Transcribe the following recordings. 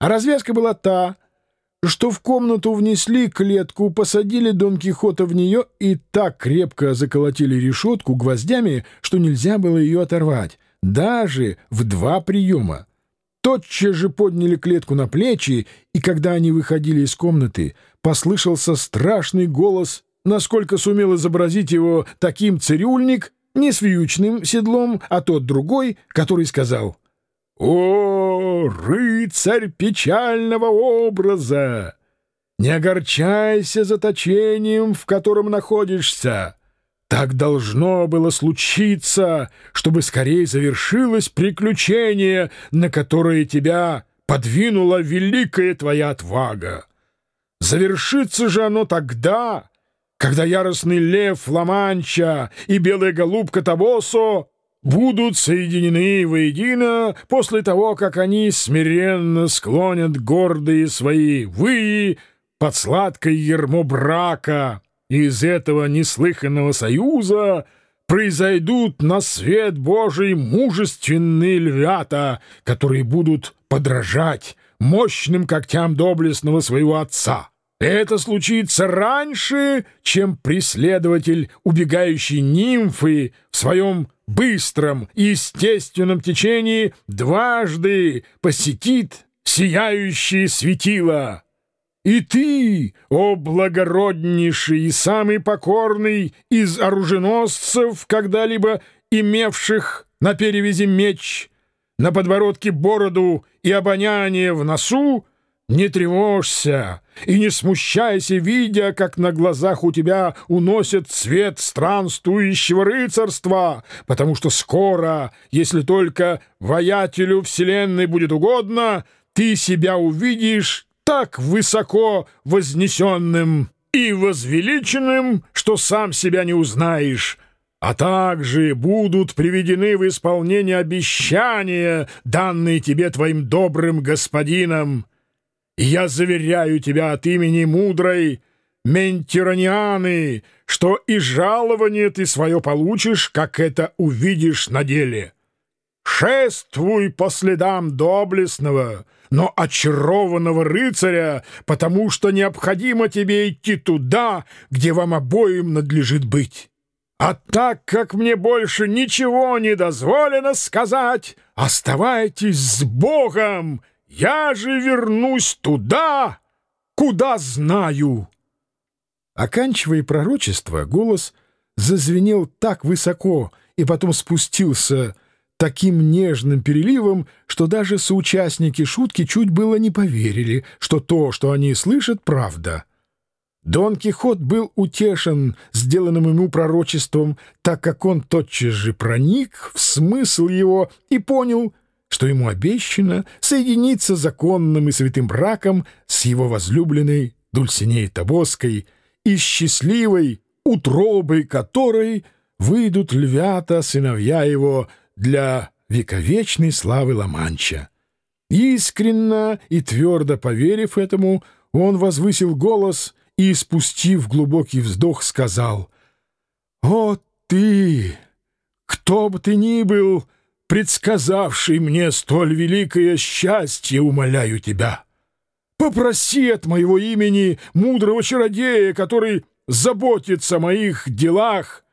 А развязка была та, что в комнату внесли клетку, посадили Дон Кихота в нее и так крепко заколотили решетку гвоздями, что нельзя было ее оторвать, даже в два приема. Тотчас же подняли клетку на плечи, и когда они выходили из комнаты, послышался страшный голос, насколько сумел изобразить его таким цирюльник, не с вьючным седлом, а тот другой, который сказал «О, рыцарь печального образа! Не огорчайся заточением, в котором находишься!» Так должно было случиться, чтобы скорее завершилось приключение, на которое тебя подвинула великая твоя отвага. Завершится же оно тогда, когда яростный лев Ламанча и белая голубка Табосо будут соединены воедино после того, как они смиренно склонят гордые свои выи под сладкое ермо брака, и из этого неслыханного союза произойдут на свет Божий мужественные львята, которые будут подражать мощным когтям доблестного своего отца. Это случится раньше, чем преследователь убегающей нимфы в своем быстром и естественном течении дважды посетит сияющее светило. И ты, о благороднейший и самый покорный из оруженосцев, когда-либо имевших на перевязи меч, на подбородке бороду и обоняние в носу, не тревожься и не смущайся, видя, как на глазах у тебя уносят цвет странствующего рыцарства, потому что скоро, если только воятелю вселенной будет угодно, ты себя увидишь так высоко вознесенным и возвеличенным, что сам себя не узнаешь, а также будут приведены в исполнение обещания, данные тебе твоим добрым господином. Я заверяю тебя от имени мудрой Ментиранианы, что и жалование ты свое получишь, как это увидишь на деле. Шествуй по следам доблестного, но очарованного рыцаря, потому что необходимо тебе идти туда, где вам обоим надлежит быть. А так как мне больше ничего не дозволено сказать, оставайтесь с Богом, я же вернусь туда, куда знаю. Оканчивая пророчество, голос зазвенел так высоко и потом спустился таким нежным переливом, что даже соучастники шутки чуть было не поверили, что то, что они слышат, правда. Дон Кихот был утешен сделанным ему пророчеством, так как он тотчас же проник в смысл его и понял, что ему обещано соединиться законным и святым браком с его возлюбленной Дульсинеей Тобоской и счастливой утробой которой выйдут львята, сыновья его, для вековечной славы Ла-Манча. Искренно и твердо поверив этому, он возвысил голос и, спустив глубокий вздох, сказал «О ты, кто бы ты ни был, предсказавший мне столь великое счастье, умоляю тебя, попроси от моего имени мудрого чародея, который заботится о моих делах,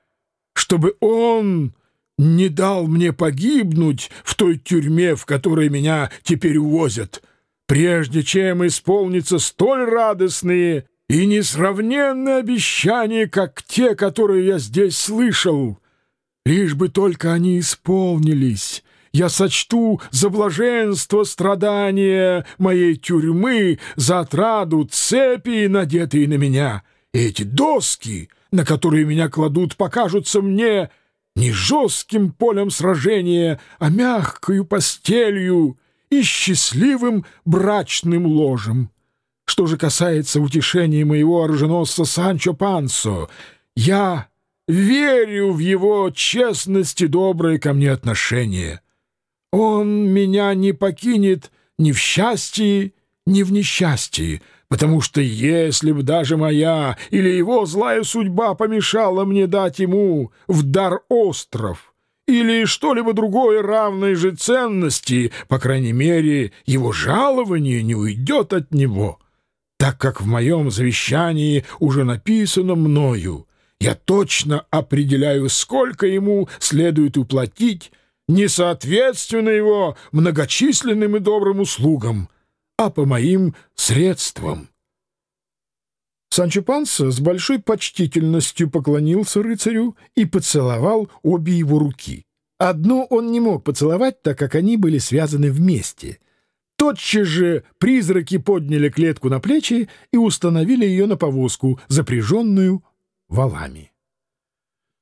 чтобы он не дал мне погибнуть в той тюрьме, в которой меня теперь увозят, прежде чем исполнится столь радостные и несравненные обещания, как те, которые я здесь слышал. Лишь бы только они исполнились, я сочту за блаженство страдания моей тюрьмы, за отраду цепи, надетые на меня. И эти доски, на которые меня кладут, покажутся мне — не жестким полем сражения, а мягкою постелью и счастливым брачным ложем. Что же касается утешения моего оруженосца Санчо Пансо, я верю в его честность и доброе ко мне отношение. Он меня не покинет ни в счастье, ни в несчастье, потому что если б даже моя или его злая судьба помешала мне дать ему в дар остров или что-либо другое равной же ценности, по крайней мере, его жалование не уйдет от него, так как в моем завещании уже написано мною. Я точно определяю, сколько ему следует уплатить, не соответственно его многочисленным и добрым услугам, а по моим средствам. Санчо Панса с большой почтительностью поклонился рыцарю и поцеловал обе его руки. Одну он не мог поцеловать, так как они были связаны вместе. Тотчас же призраки подняли клетку на плечи и установили ее на повозку, запряженную валами.